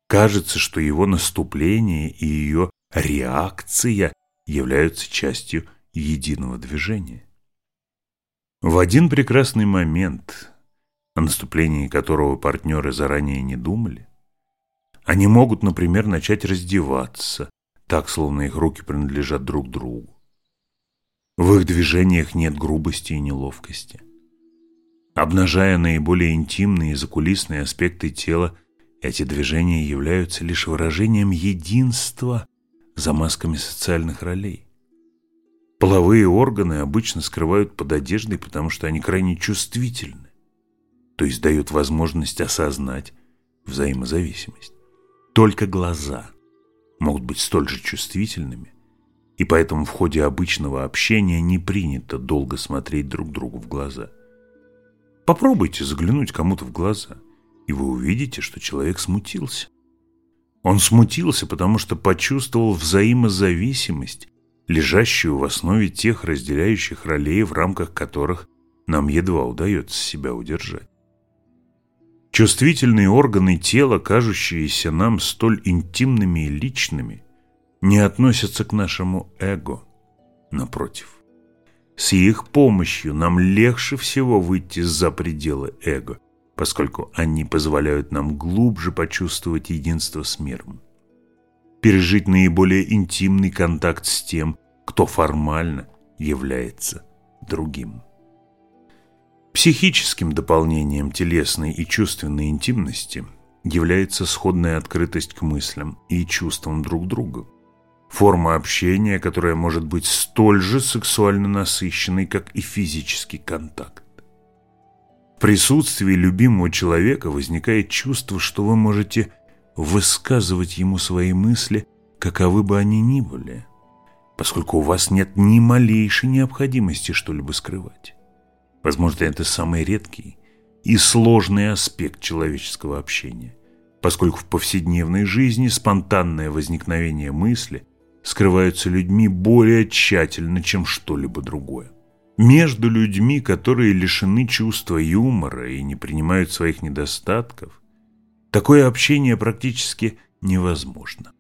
Кажется, что его наступление и ее реакция являются частью единого движения. В один прекрасный момент, о наступлении которого партнеры заранее не думали, они могут, например, начать раздеваться, так, словно их руки принадлежат друг другу. В их движениях нет грубости и неловкости – Обнажая наиболее интимные и закулисные аспекты тела, эти движения являются лишь выражением единства за масками социальных ролей. Половые органы обычно скрывают под одеждой, потому что они крайне чувствительны, то есть дают возможность осознать взаимозависимость. Только глаза могут быть столь же чувствительными, и поэтому в ходе обычного общения не принято долго смотреть друг другу в глаза – Попробуйте заглянуть кому-то в глаза, и вы увидите, что человек смутился. Он смутился, потому что почувствовал взаимозависимость, лежащую в основе тех разделяющих ролей, в рамках которых нам едва удается себя удержать. Чувствительные органы тела, кажущиеся нам столь интимными и личными, не относятся к нашему эго, напротив. С их помощью нам легче всего выйти за пределы эго, поскольку они позволяют нам глубже почувствовать единство с миром. Пережить наиболее интимный контакт с тем, кто формально является другим. Психическим дополнением телесной и чувственной интимности является сходная открытость к мыслям и чувствам друг друга – Форма общения, которая может быть столь же сексуально насыщенной, как и физический контакт. В присутствии любимого человека возникает чувство, что вы можете высказывать ему свои мысли, каковы бы они ни были, поскольку у вас нет ни малейшей необходимости что-либо скрывать. Возможно, это самый редкий и сложный аспект человеческого общения, поскольку в повседневной жизни спонтанное возникновение мысли – скрываются людьми более тщательно, чем что-либо другое. Между людьми, которые лишены чувства юмора и не принимают своих недостатков, такое общение практически невозможно.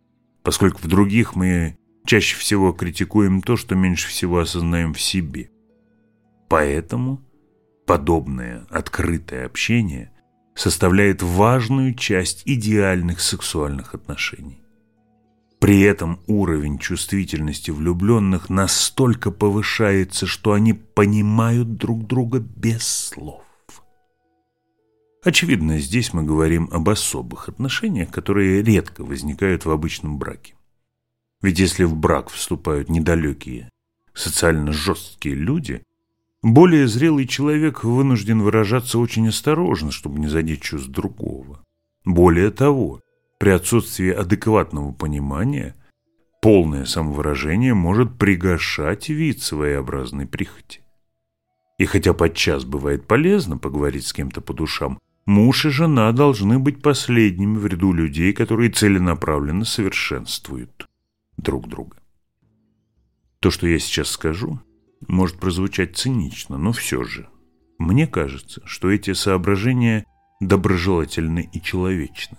Поскольку в других мы чаще всего критикуем то, что меньше всего осознаем в себе. Поэтому подобное открытое общение составляет важную часть идеальных сексуальных отношений. При этом уровень чувствительности влюбленных настолько повышается, что они понимают друг друга без слов. Очевидно, здесь мы говорим об особых отношениях, которые редко возникают в обычном браке. Ведь если в брак вступают недалекие, социально жесткие люди, более зрелый человек вынужден выражаться очень осторожно, чтобы не задеть чувств другого. Более того, при отсутствии адекватного понимания полное самовыражение может пригашать вид своеобразной прихоти. И хотя подчас бывает полезно поговорить с кем-то по душам, муж и жена должны быть последними в ряду людей, которые целенаправленно совершенствуют друг друга. То, что я сейчас скажу, может прозвучать цинично, но все же. Мне кажется, что эти соображения доброжелательны и человечны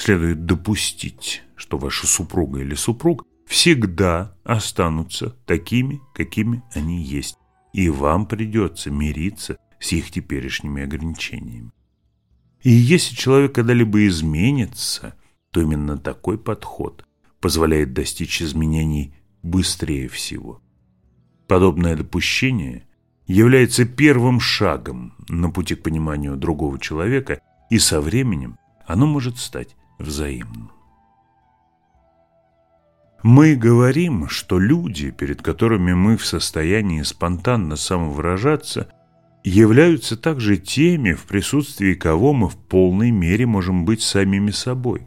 следует допустить, что ваша супруга или супруг всегда останутся такими, какими они есть, и вам придется мириться с их теперешними ограничениями. И если человек когда-либо изменится, то именно такой подход позволяет достичь изменений быстрее всего. Подобное допущение является первым шагом на пути к пониманию другого человека, и со временем оно может стать взаимным. Мы говорим, что люди, перед которыми мы в состоянии спонтанно самовыражаться, являются также теми, в присутствии кого мы в полной мере можем быть самими собой.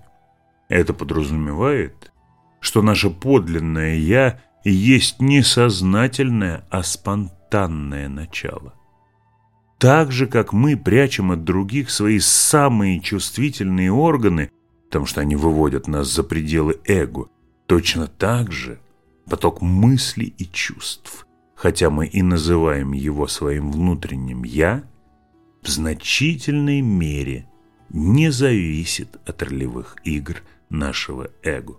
Это подразумевает, что наше подлинное «я» есть не сознательное, а спонтанное начало. Так же, как мы прячем от других свои самые чувствительные органы – потому что они выводят нас за пределы эго, точно так же поток мыслей и чувств, хотя мы и называем его своим внутренним «я», в значительной мере не зависит от ролевых игр нашего эго.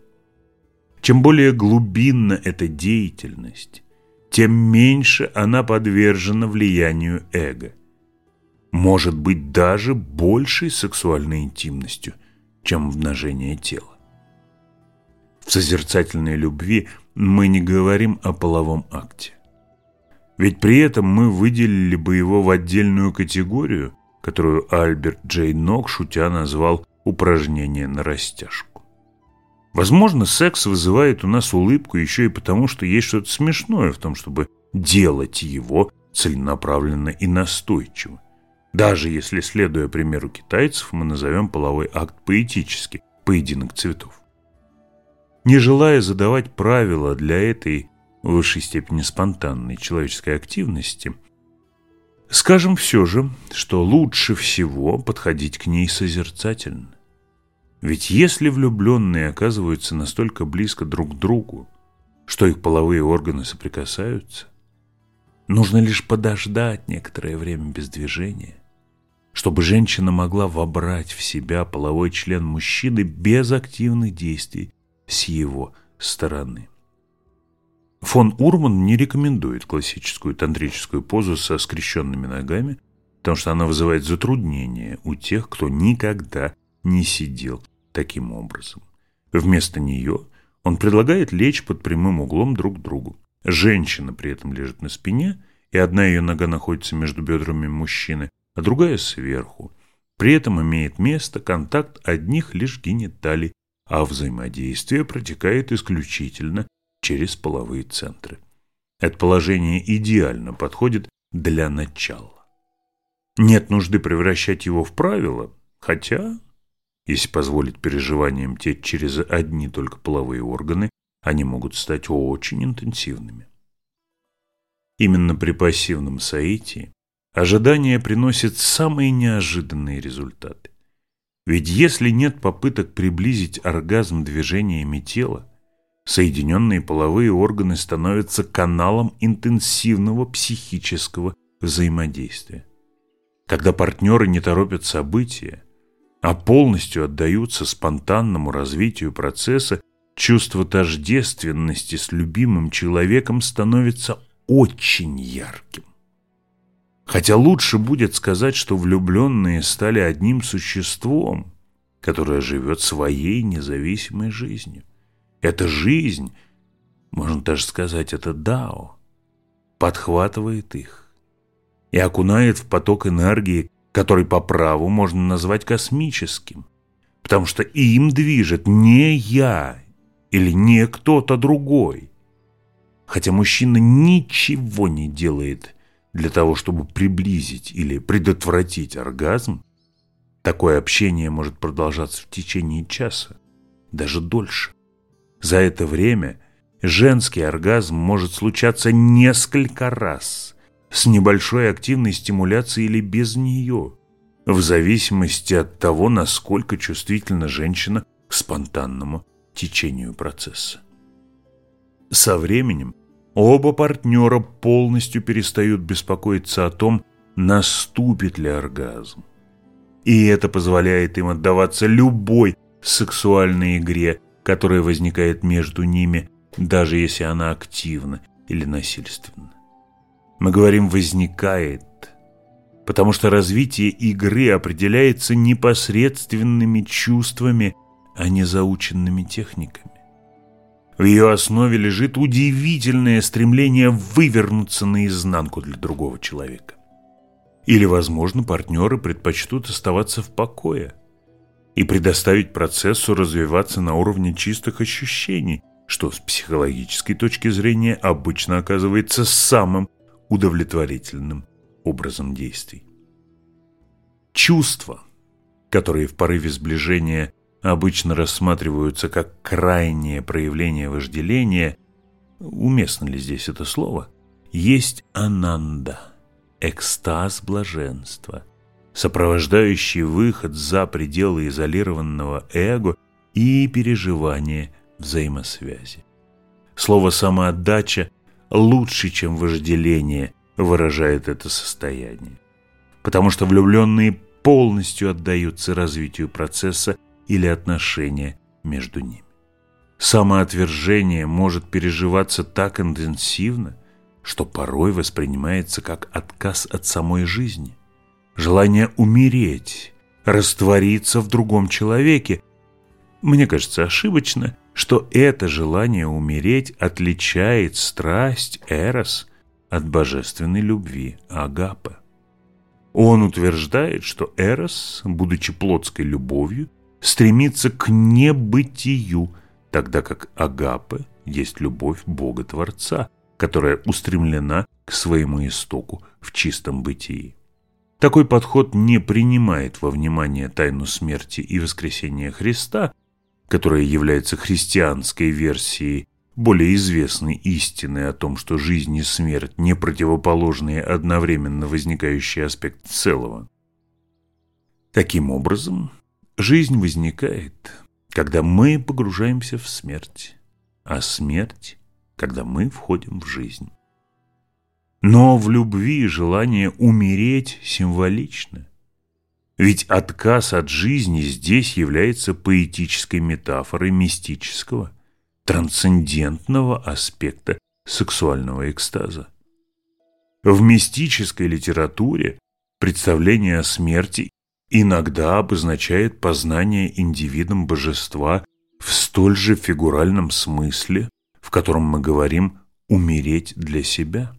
Чем более глубинна эта деятельность, тем меньше она подвержена влиянию эго. Может быть, даже большей сексуальной интимностью – чем умножение тела. В созерцательной любви мы не говорим о половом акте. Ведь при этом мы выделили бы его в отдельную категорию, которую Альберт Джей Нок шутя назвал «упражнение на растяжку». Возможно, секс вызывает у нас улыбку еще и потому, что есть что-то смешное в том, чтобы делать его целенаправленно и настойчиво. Даже если, следуя примеру китайцев, мы назовем половой акт поэтически – поединок цветов. Не желая задавать правила для этой в высшей степени спонтанной человеческой активности, скажем все же, что лучше всего подходить к ней созерцательно. Ведь если влюбленные оказываются настолько близко друг к другу, что их половые органы соприкасаются, нужно лишь подождать некоторое время без движения, чтобы женщина могла вобрать в себя половой член мужчины без активных действий с его стороны. Фон Урман не рекомендует классическую тантрическую позу со скрещенными ногами, потому что она вызывает затруднения у тех, кто никогда не сидел таким образом. Вместо нее он предлагает лечь под прямым углом друг к другу. Женщина при этом лежит на спине, и одна ее нога находится между бедрами мужчины – а другая сверху. При этом имеет место контакт одних лишь гениталий, а взаимодействие протекает исключительно через половые центры. Это положение идеально подходит для начала. Нет нужды превращать его в правило, хотя, если позволить переживаниям течь через одни только половые органы, они могут стать очень интенсивными. Именно при пассивном соитии Ожидание приносит самые неожиданные результаты. Ведь если нет попыток приблизить оргазм движениями тела, соединенные половые органы становятся каналом интенсивного психического взаимодействия. Когда партнеры не торопят события, а полностью отдаются спонтанному развитию процесса, чувство тождественности с любимым человеком становится очень ярким. Хотя лучше будет сказать, что влюбленные стали одним существом, которое живет своей независимой жизнью. Эта жизнь, можно даже сказать, это Дао, подхватывает их и окунает в поток энергии, который по праву можно назвать космическим, потому что им движет не я или не кто-то другой. Хотя мужчина ничего не делает для того, чтобы приблизить или предотвратить оргазм, такое общение может продолжаться в течение часа, даже дольше. За это время женский оргазм может случаться несколько раз с небольшой активной стимуляцией или без нее, в зависимости от того, насколько чувствительна женщина к спонтанному течению процесса. Со временем Оба партнера полностью перестают беспокоиться о том, наступит ли оргазм. И это позволяет им отдаваться любой сексуальной игре, которая возникает между ними, даже если она активна или насильственна. Мы говорим «возникает», потому что развитие игры определяется непосредственными чувствами, а не заученными техниками. В ее основе лежит удивительное стремление вывернуться наизнанку для другого человека. Или, возможно, партнеры предпочтут оставаться в покое и предоставить процессу развиваться на уровне чистых ощущений, что с психологической точки зрения обычно оказывается самым удовлетворительным образом действий. Чувства, которые в порыве сближения – обычно рассматриваются как крайнее проявление вожделения, уместно ли здесь это слово, есть ананда, экстаз блаженства, сопровождающий выход за пределы изолированного эго и переживание взаимосвязи. Слово «самоотдача» лучше, чем вожделение, выражает это состояние, потому что влюбленные полностью отдаются развитию процесса или отношения между ними. Самоотвержение может переживаться так интенсивно, что порой воспринимается как отказ от самой жизни. Желание умереть, раствориться в другом человеке. Мне кажется ошибочно, что это желание умереть отличает страсть Эрос от божественной любви Агапа. Он утверждает, что Эрос, будучи плотской любовью, стремится к небытию, тогда как агапы есть любовь Бога-Творца, которая устремлена к своему истоку в чистом бытии. Такой подход не принимает во внимание тайну смерти и воскресения Христа, которая является христианской версией более известной истины о том, что жизнь и смерть – не противоположные одновременно возникающие аспект целого. Таким образом, Жизнь возникает, когда мы погружаемся в смерть, а смерть, когда мы входим в жизнь. Но в любви желание умереть символично. Ведь отказ от жизни здесь является поэтической метафорой мистического, трансцендентного аспекта сексуального экстаза. В мистической литературе представление о смерти иногда обозначает познание индивидом божества в столь же фигуральном смысле, в котором мы говорим «умереть для себя».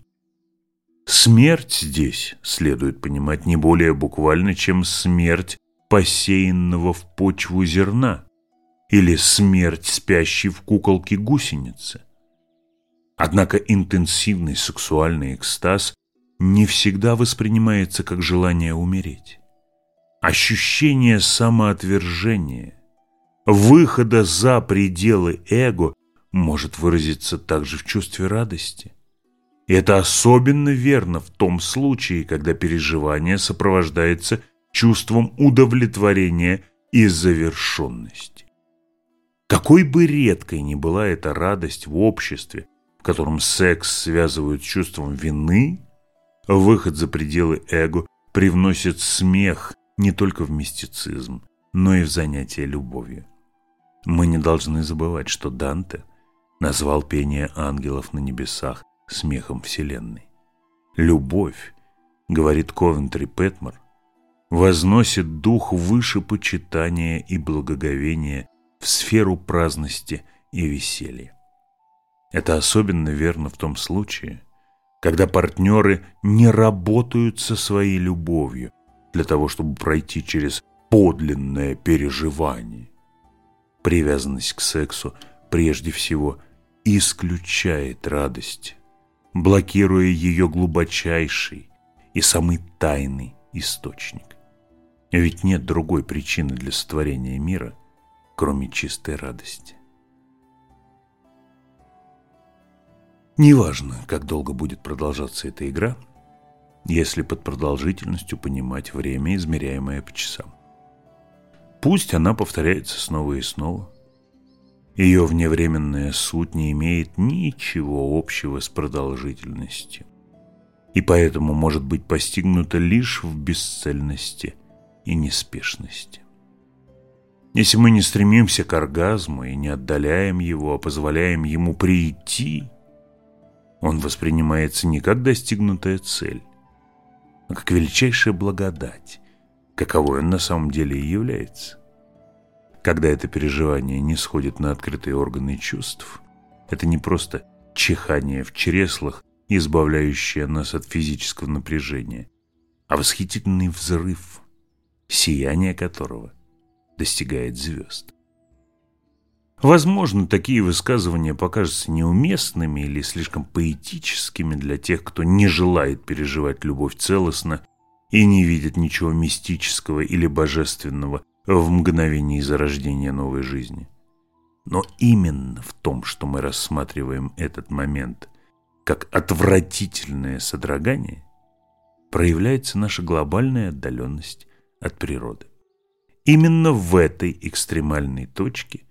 Смерть здесь следует понимать не более буквально, чем смерть посеянного в почву зерна или смерть спящей в куколке гусеницы. Однако интенсивный сексуальный экстаз не всегда воспринимается как желание умереть ощущение самоотвержения, выхода за пределы эго может выразиться также в чувстве радости. И это особенно верно в том случае, когда переживание сопровождается чувством удовлетворения и завершенности. Какой бы редкой ни была эта радость в обществе, в котором секс связывают с чувством вины, выход за пределы эго привносит смех не только в мистицизм, но и в занятие любовью. Мы не должны забывать, что Данте назвал пение ангелов на небесах смехом Вселенной. Любовь, говорит Ковентри Пэтмор, возносит дух выше почитания и благоговения в сферу праздности и веселья. Это особенно верно в том случае, когда партнеры не работают со своей любовью, для того, чтобы пройти через подлинное переживание. Привязанность к сексу прежде всего исключает радость, блокируя ее глубочайший и самый тайный источник. Ведь нет другой причины для сотворения мира, кроме чистой радости. Неважно, как долго будет продолжаться эта игра – если под продолжительностью понимать время, измеряемое по часам. Пусть она повторяется снова и снова. Ее вневременная суть не имеет ничего общего с продолжительностью и поэтому может быть постигнута лишь в бесцельности и неспешности. Если мы не стремимся к оргазму и не отдаляем его, а позволяем ему прийти, он воспринимается не как достигнутая цель, как величайшая благодать, каковой он на самом деле и является. Когда это переживание не сходит на открытые органы чувств, это не просто чихание в чреслах, избавляющее нас от физического напряжения, а восхитительный взрыв, сияние которого достигает звезд. Возможно, такие высказывания покажутся неуместными или слишком поэтическими для тех, кто не желает переживать любовь целостно и не видит ничего мистического или божественного в мгновении зарождения новой жизни. Но именно в том, что мы рассматриваем этот момент как отвратительное содрогание, проявляется наша глобальная отдаленность от природы. Именно в этой экстремальной точке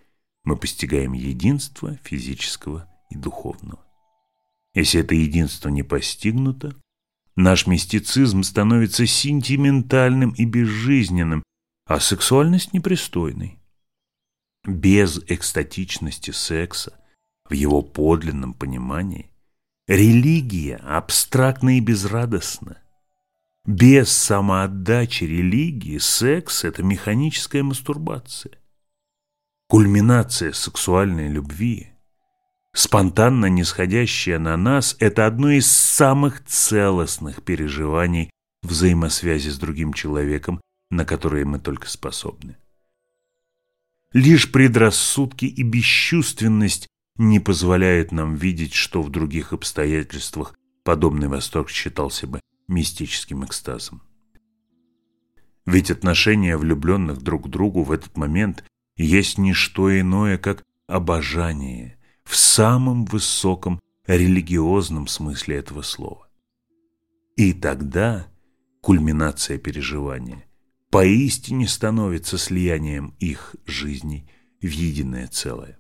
мы постигаем единство физического и духовного. Если это единство не постигнуто, наш мистицизм становится сентиментальным и безжизненным, а сексуальность непристойной. Без экстатичности секса, в его подлинном понимании, религия абстрактна и безрадостна. Без самоотдачи религии секс – это механическая мастурбация. Кульминация сексуальной любви, спонтанно нисходящая на нас, это одно из самых целостных переживаний взаимосвязи с другим человеком, на которые мы только способны. Лишь предрассудки и бесчувственность не позволяют нам видеть, что в других обстоятельствах подобный восторг считался бы мистическим экстазом. Ведь отношения влюбленных друг к другу в этот момент есть не что иное, как обожание в самом высоком религиозном смысле этого слова. И тогда кульминация переживания поистине становится слиянием их жизней в единое целое.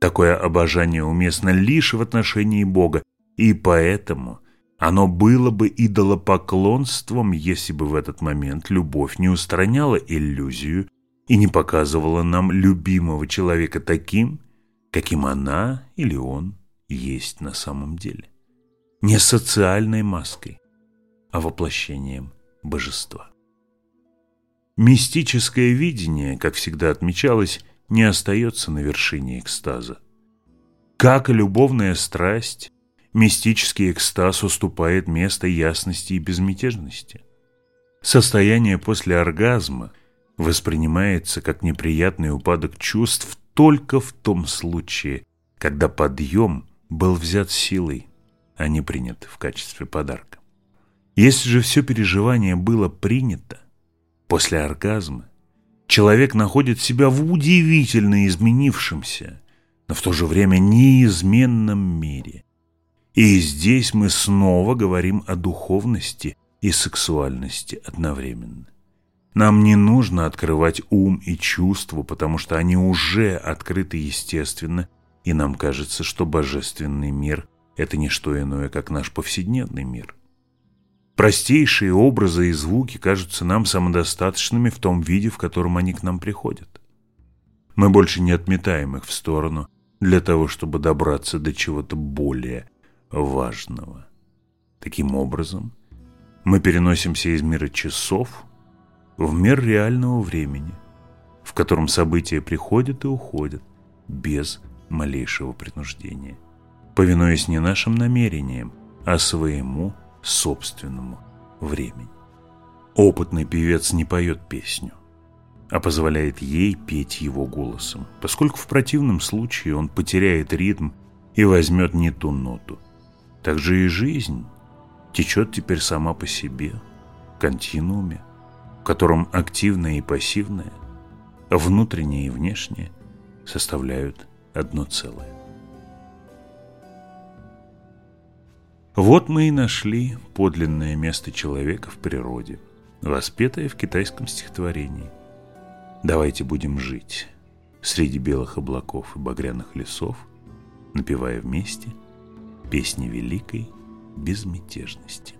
Такое обожание уместно лишь в отношении Бога, и поэтому оно было бы идолопоклонством, если бы в этот момент любовь не устраняла иллюзию и не показывала нам любимого человека таким, каким она или он есть на самом деле. Не социальной маской, а воплощением божества. Мистическое видение, как всегда отмечалось, не остается на вершине экстаза. Как и любовная страсть, мистический экстаз уступает место ясности и безмятежности. Состояние после оргазма – воспринимается как неприятный упадок чувств только в том случае, когда подъем был взят силой, а не принят в качестве подарка. Если же все переживание было принято, после оргазма человек находит себя в удивительно изменившемся, но в то же время неизменном мире. И здесь мы снова говорим о духовности и сексуальности одновременно. Нам не нужно открывать ум и чувства, потому что они уже открыты естественно, и нам кажется, что божественный мир – это не что иное, как наш повседневный мир. Простейшие образы и звуки кажутся нам самодостаточными в том виде, в котором они к нам приходят. Мы больше не отметаем их в сторону для того, чтобы добраться до чего-то более важного. Таким образом, мы переносимся из мира часов – в мир реального времени, в котором события приходят и уходят без малейшего принуждения, повинуясь не нашим намерениям, а своему собственному времени. Опытный певец не поет песню, а позволяет ей петь его голосом, поскольку в противном случае он потеряет ритм и возьмет не ту ноту. Так же и жизнь течет теперь сама по себе, в континууме, в котором активное и пассивное, внутреннее и внешнее составляют одно целое. Вот мы и нашли подлинное место человека в природе, воспетое в китайском стихотворении. Давайте будем жить среди белых облаков и багряных лесов, напевая вместе песни великой безмятежности.